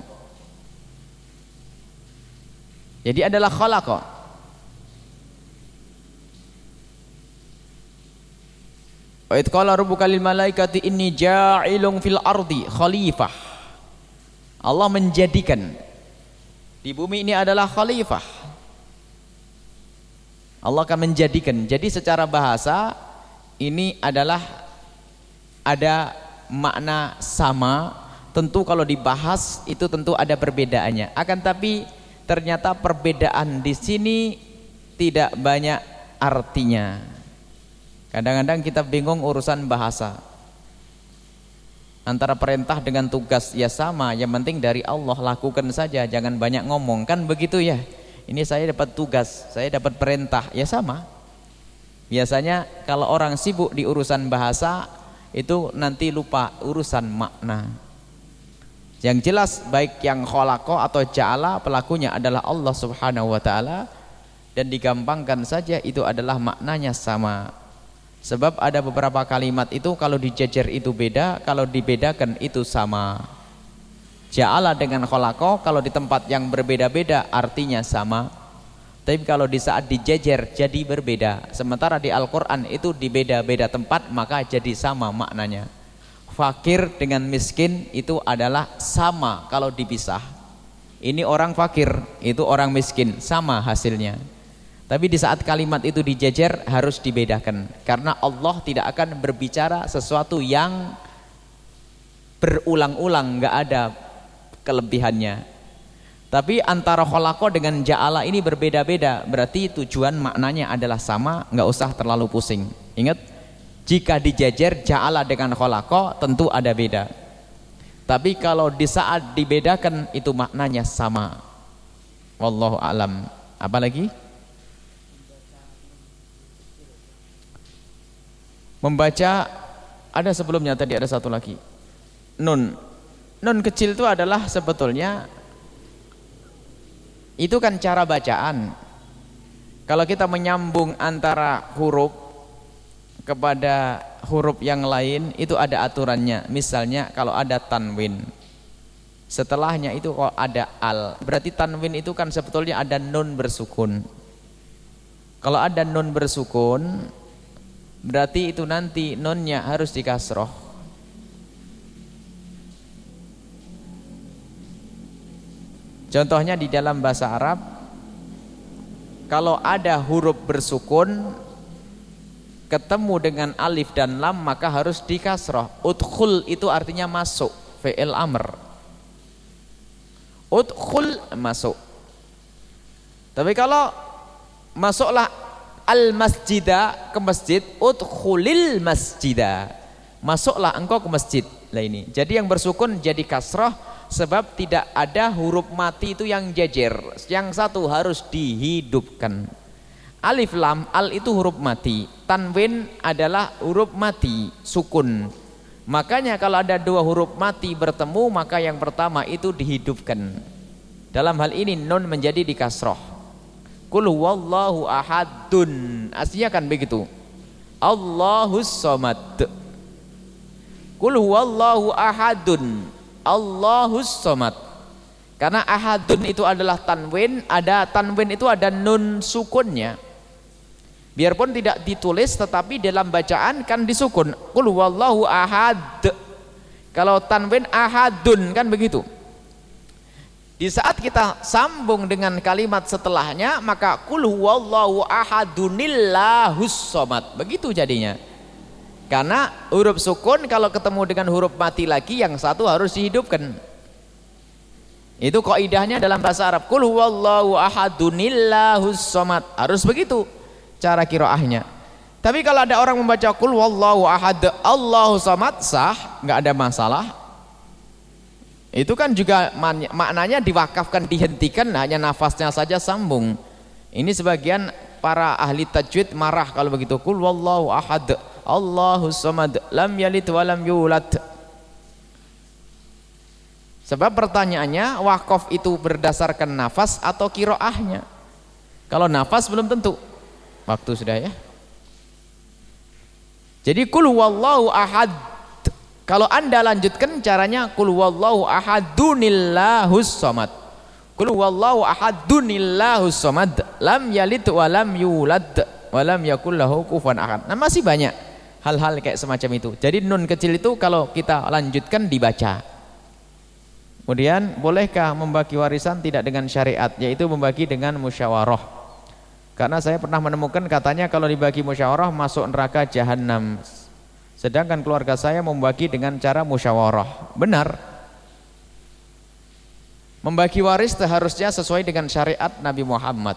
Jadi adalah khalaqa. Wa id qala rabbuka lil malaikati inni ja'ilun fil ardi khalifah. Allah menjadikan di bumi ini adalah khalifah. Allah akan menjadikan. Jadi secara bahasa ini adalah ada makna sama. Tentu kalau dibahas itu tentu ada perbedaannya. Akan tapi ternyata perbedaan di sini tidak banyak artinya. Kadang-kadang kita bingung urusan bahasa. Antara perintah dengan tugas ya sama, yang penting dari Allah lakukan saja, jangan banyak ngomong. Kan begitu ya. Ini saya dapat tugas, saya dapat perintah, ya sama. Biasanya kalau orang sibuk di urusan bahasa itu nanti lupa urusan makna. Yang jelas baik yang kholako atau ja'ala pelakunya adalah Allah Subhanahu wa taala dan digampangkan saja itu adalah maknanya sama. Sebab ada beberapa kalimat itu kalau dijejer itu beda, kalau dibedakan itu sama. Ja'ala dengan kholako kalau di tempat yang berbeda-beda artinya sama. Tapi kalau di saat dijejer jadi berbeda. Sementara di Al-Quran itu di beda-beda tempat maka jadi sama maknanya. Fakir dengan miskin itu adalah sama kalau dipisah. Ini orang fakir, itu orang miskin, sama hasilnya. Tapi di saat kalimat itu dijejer harus dibedakan karena Allah tidak akan berbicara sesuatu yang berulang-ulang nggak ada kelebihannya. Tapi antara kholako dengan ja'ala ini berbeda-beda berarti tujuan maknanya adalah sama nggak usah terlalu pusing. Ingat jika dijejer ja'ala dengan kholako tentu ada beda. Tapi kalau di saat dibedakan itu maknanya sama. Wallahu alam. Apalagi? lagi? membaca ada sebelumnya tadi ada satu lagi nun nun kecil itu adalah sebetulnya itu kan cara bacaan kalau kita menyambung antara huruf kepada huruf yang lain itu ada aturannya. Misalnya kalau ada tanwin. Setelahnya itu kalau ada al. Berarti tanwin itu kan sebetulnya ada nun bersukun. Kalau ada nun bersukun Berarti itu nanti nonnya harus dikasroh. Contohnya di dalam bahasa Arab kalau ada huruf bersukun ketemu dengan alif dan lam maka harus dikasroh. Udkhul itu artinya masuk, fi'il amr. Udkhul masuk. Tapi kalau masuklah al masjidah ke masjid udkhulil masjidah masuklah engkau ke masjid lah ini jadi yang bersukun jadi kasrah sebab tidak ada huruf mati itu yang jejer yang satu harus dihidupkan alif lam al itu huruf mati tanwin adalah huruf mati sukun makanya kalau ada dua huruf mati bertemu maka yang pertama itu dihidupkan dalam hal ini non menjadi dikasroh Kul huwallahu ahadun. Aslinya kan begitu. Allahus somad. Kul huwallahu ahadun. Allahus somad. Karena ahadun itu adalah tanwin, ada tanwin itu ada nun sukunnya. Biarpun tidak ditulis tetapi dalam bacaan kan disukun. Kul huwallahu ahad. Kalau tanwin ahadun kan begitu. Di saat kita sambung dengan kalimat setelahnya, maka kul huwallahu ahadunillahus somad. Begitu jadinya. Karena huruf sukun kalau ketemu dengan huruf mati lagi yang satu harus dihidupkan. Itu kaidahnya dalam bahasa Arab. Kul huwallahu ahadunillahus somad. Harus begitu cara kiroahnya. Tapi kalau ada orang membaca kul huwallahu ahad Allahu somad sah, nggak ada masalah. Itu kan juga maknanya diwakafkan dihentikan hanya nafasnya saja sambung. Ini sebagian para ahli tajwid marah kalau begitu. Kul wallahu ahad Allahu samad lam yalid wa lam yulad. Sebab pertanyaannya wakaf itu berdasarkan nafas atau kiroahnya? Kalau nafas belum tentu waktu sudah ya. Jadi kul wallahu ahad. Kalau anda lanjutkan caranya Kul wallahu ahadunillahus somad. Kul wallahu ahadunillahus somad. Lam yalid wa lam yulad Wa lam yakullahu kufan ahad. Nah masih banyak hal-hal kayak semacam itu. Jadi nun kecil itu kalau kita lanjutkan dibaca. Kemudian bolehkah membagi warisan tidak dengan syariat Yaitu membagi dengan musyawarah Karena saya pernah menemukan katanya kalau dibagi musyawarah masuk neraka jahanam Sedangkan keluarga saya membagi dengan cara musyawarah. Benar. Membagi waris seharusnya sesuai dengan syariat Nabi Muhammad.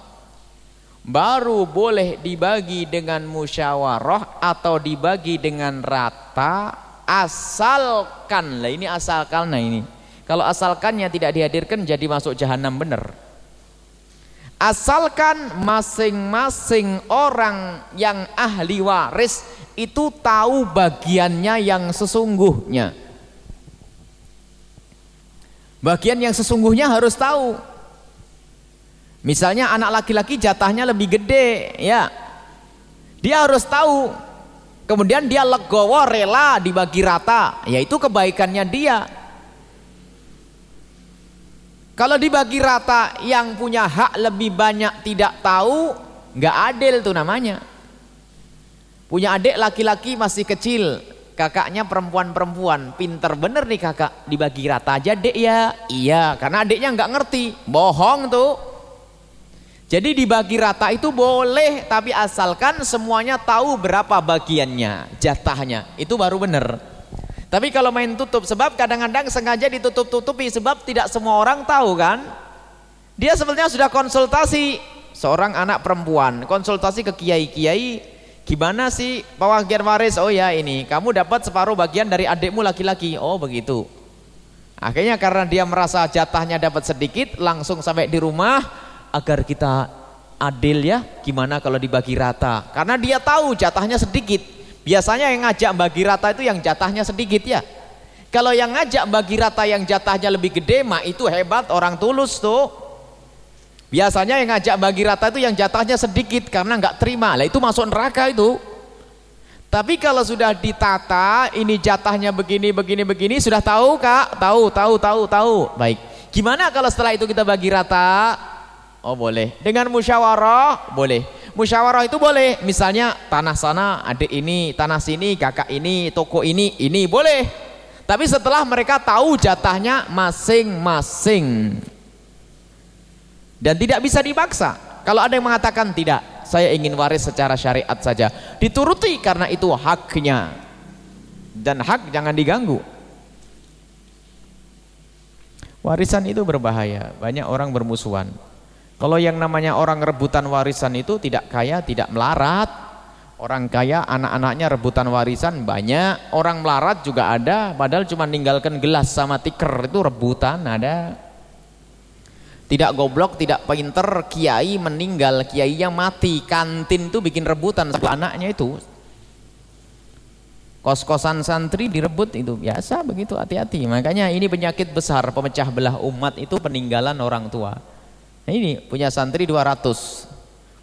Baru boleh dibagi dengan musyawarah atau dibagi dengan rata asalkan. Lah ini asalkan nah ini. Kalau asalkannya tidak dihadirkan jadi masuk jahanam benar. Asalkan masing-masing orang yang ahli waris itu tahu bagiannya yang sesungguhnya. Bagian yang sesungguhnya harus tahu. Misalnya anak laki-laki jatahnya lebih gede, ya. Dia harus tahu. Kemudian dia legowo rela dibagi rata, yaitu kebaikannya dia. Kalau dibagi rata yang punya hak lebih banyak tidak tahu, nggak adil tuh namanya. Punya adik laki-laki masih kecil, kakaknya perempuan-perempuan, pinter bener nih kakak, dibagi rata aja dek ya. Iya, karena adiknya nggak ngerti, bohong tuh. Jadi dibagi rata itu boleh, tapi asalkan semuanya tahu berapa bagiannya, jatahnya, itu baru bener. Tapi kalau main tutup, sebab kadang-kadang sengaja ditutup-tutupi, sebab tidak semua orang tahu kan. Dia sebenarnya sudah konsultasi, seorang anak perempuan, konsultasi ke kiai-kiai, Gimana sih bagian waris? Oh ya ini, kamu dapat separuh bagian dari adikmu laki-laki. Oh begitu. Akhirnya karena dia merasa jatahnya dapat sedikit, langsung sampai di rumah agar kita adil ya. Gimana kalau dibagi rata? Karena dia tahu jatahnya sedikit. Biasanya yang ngajak bagi rata itu yang jatahnya sedikit ya. Kalau yang ngajak bagi rata yang jatahnya lebih gede, mah itu hebat orang tulus tuh. Biasanya yang ngajak bagi rata itu yang jatahnya sedikit karena nggak terima. Lah itu masuk neraka itu. Tapi kalau sudah ditata, ini jatahnya begini, begini, begini, sudah tahu kak? Tahu, tahu, tahu, tahu. Baik. Gimana kalau setelah itu kita bagi rata? Oh boleh. Dengan musyawarah boleh. Musyawarah itu boleh. Misalnya tanah sana adik ini, tanah sini kakak ini, toko ini, ini boleh. Tapi setelah mereka tahu jatahnya masing-masing. Dan tidak bisa dipaksa. Kalau ada yang mengatakan tidak saya ingin waris secara syariat saja. Dituruti karena itu haknya. Dan hak jangan diganggu. Warisan itu berbahaya. Banyak orang bermusuhan kalau yang namanya orang rebutan warisan itu tidak kaya tidak melarat orang kaya anak-anaknya rebutan warisan banyak orang melarat juga ada padahal cuma ninggalkan gelas sama tikar itu rebutan ada tidak goblok, tidak pinter, kiai meninggal, kiai yang mati, kantin itu bikin rebutan sama anaknya itu. Kos-kosan santri direbut itu biasa begitu, hati-hati. Makanya ini penyakit besar, pemecah belah umat itu peninggalan orang tua. Nah ini punya santri 200,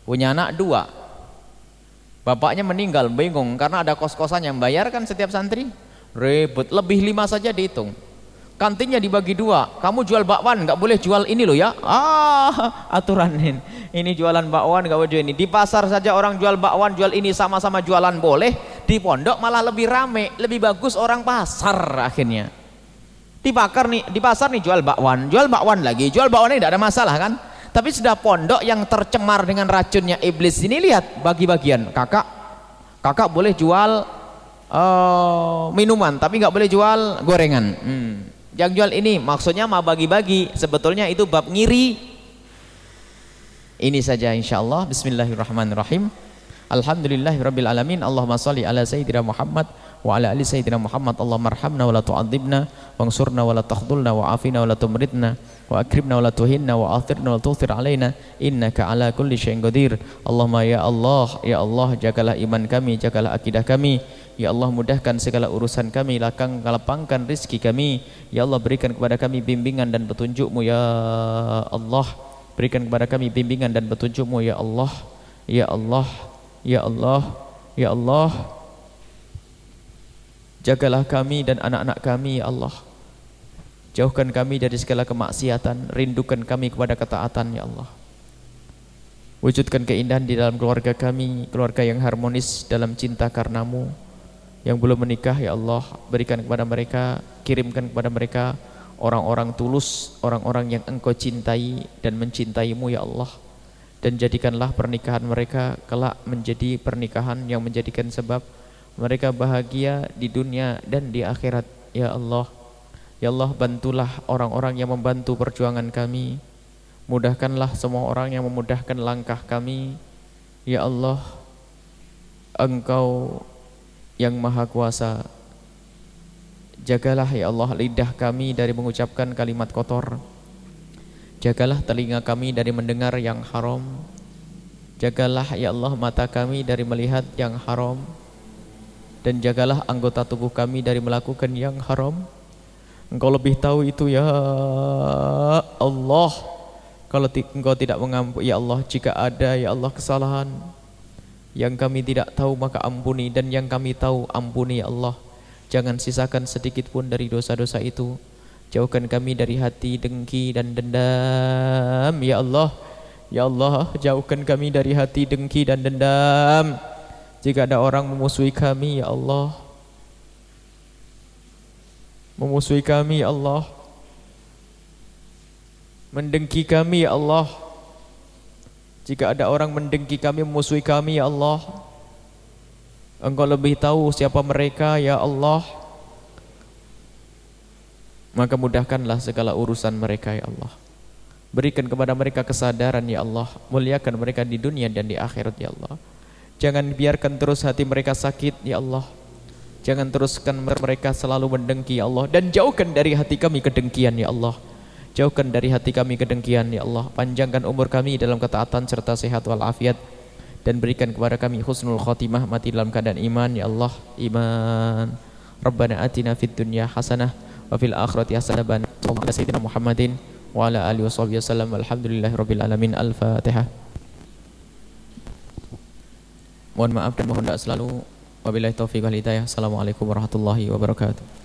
punya anak dua. Bapaknya meninggal, bingung karena ada kos-kosan yang bayar kan setiap santri. Rebut, lebih lima saja dihitung. Kantinnya dibagi dua kamu jual bakwan nggak boleh jual ini loh ya. Ah aturan ini. Ini jualan bakwan nggak boleh jual ini. Di pasar saja orang jual bakwan jual ini sama-sama jualan boleh. Di pondok malah lebih rame lebih bagus orang pasar akhirnya. Di bakar nih, di pasar nih jual bakwan, jual bakwan lagi, jual bakwan ini tidak ada masalah kan? Tapi sudah pondok yang tercemar dengan racunnya iblis ini lihat bagi-bagian. Kakak, kakak boleh jual uh, minuman, tapi nggak boleh jual gorengan. Hmm. Yang jual ini maksudnya mau bagi-bagi. Sebetulnya itu bab ngiri. Ini saja insyaallah. Bismillahirrahmanirrahim. Alhamdulillahirabbil alamin. Allahumma shalli ala sayyidina Muhammad wa ala ali sayyidina Muhammad Allahumma arhamna wa la tu'adzibna wansurna wa la takhdhulna wa afina wa la tumridna wa akrimna wa la tuhinna wa athirna wa tuthir alaina innaka ala kulli syai'in qadir. Allahumma ya Allah ya Allah jagalah iman kami jagalah akidah kami. Ya Allah mudahkan segala urusan kami lakang lapangkan rizki kami. Ya Allah berikan kepada kami bimbingan dan petunjukmu Ya Allah. Berikan kepada kami bimbingan dan petunjukmu Ya Allah. Ya Allah. Ya Allah. Ya Allah Jagalah kami dan anak-anak kami ya Allah. Jauhkan kami dari segala kemaksiatan Rindukan kami kepada ketaatan ya Allah. Wujudkan keindahan di dalam keluarga kami Keluarga yang harmonis dalam cinta karenamu Yang belum menikah ya Allah Berikan kepada mereka Kirimkan kepada mereka Orang-orang tulus Orang-orang yang engkau cintai Dan mencintaimu ya Allah. Dan jadikanlah pernikahan mereka Kelak menjadi pernikahan yang menjadikan sebab mereka bahagia di dunia dan di akhirat. Ya Allah ya Allah bantulah orang-orang yang membantu perjuangan kami. Mudahkanlah semua orang yang memudahkan langkah kami. Ya Allah Engkau yang maha kuasa. Jagalah ya Allah lidah kami dari mengucapkan kalimat kotor. Jagalah telinga kami dari mendengar yang haram. Jagalah ya Allah mata kami dari melihat yang haram dan jagalah anggota tubuh kami dari melakukan yang haram. Engkau lebih tahu itu ya Allah. Kalau engkau tidak mengampuni ya Allah jika ada ya Allah kesalahan. Yang kami tidak tahu maka ampuni. Dan yang kami tahu ampuni ya Allah. Jangan sisakan sedikit pun dari dosa-dosa itu. Jauhkan kami dari hati dengki dan dendam ya Allah. Ya Allah jauhkan kami dari hati dengki dan dendam jika ada orang memusuhi kami ya Allah. Memusuhi kami ya Allah. Mendengki kami ya Allah. Jika ada orang mendengki kami Memusuhi kami ya Allah. Engkau lebih tahu siapa mereka ya Allah. Maka mudahkanlah segala urusan mereka ya Allah. Berikan kepada mereka kesadaran ya Allah. Muliakan mereka di dunia dan di akhirat ya Allah Jangan biarkan terus hati mereka sakit ya Allah. Jangan teruskan mereka selalu mendengki ya Allah. Dan jauhkan dari hati kami kedengkian ya Allah. Jauhkan dari hati kami kedengkian ya Allah. Panjangkan umur kami dalam ketaatan serta sehat walafiat. Dan berikan kepada kami husnul khotimah Mati dalam keadaan iman ya Allah. Iman. Rabbana atina fid dunya hasanah Wa fil akhirati hasanah. Sallallahu alaihi Muhammadin Wa ala alihi wa sahbihi wa Alhamdulillahi rabbil alamin. Al-Fatihah Mohon maaf dan mohon doa selalu. Wabillahi taufiq wal hidayah. Assalamualaikum warahmatullahi wabarakatuh.